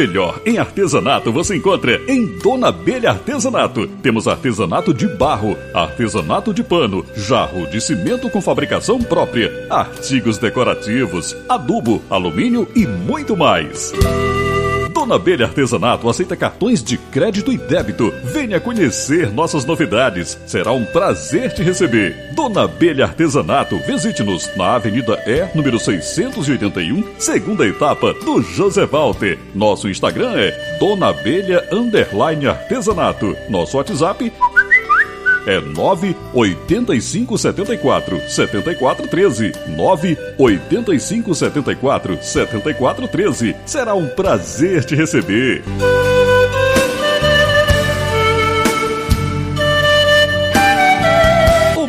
melhor em artesanato você encontra em Dona Abelha Artesanato. Temos artesanato de barro, artesanato de pano, jarro de cimento com fabricação própria, artigos decorativos, adubo, alumínio e muito mais. Dona Abelha Artesanato aceita cartões de crédito e débito. Venha conhecer nossas novidades. Será um prazer te receber. Dona Abelha Artesanato, visite-nos na Avenida E, número 681, segunda etapa do José Walter. Nosso Instagram é Dona Abelha Artesanato. Nosso WhatsApp é 985 74 74 13. 985 74 74 13. Será um prazer te receber.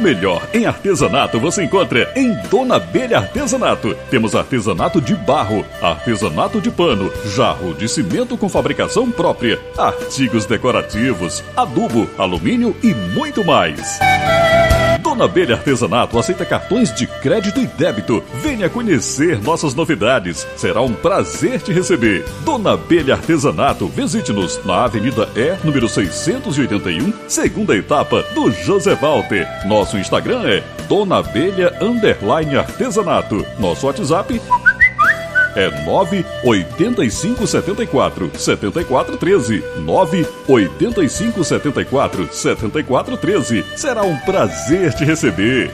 Melhor em artesanato você encontra em Dona Abelha Artesanato. Temos artesanato de barro, artesanato de pano, jarro de cimento com fabricação própria, artigos decorativos, adubo, alumínio e muito mais. Dona Abelha Artesanato aceita cartões de crédito e débito. Venha conhecer nossas novidades. Será um prazer te receber. Dona Abelha Artesanato, visite-nos na Avenida E, número 681, segunda etapa do José Walter. Nosso Instagram é Dona Abelha Artesanato. Nosso WhatsApp é 985 74 74 13. 985 74 74 13. Será um prazer te receber.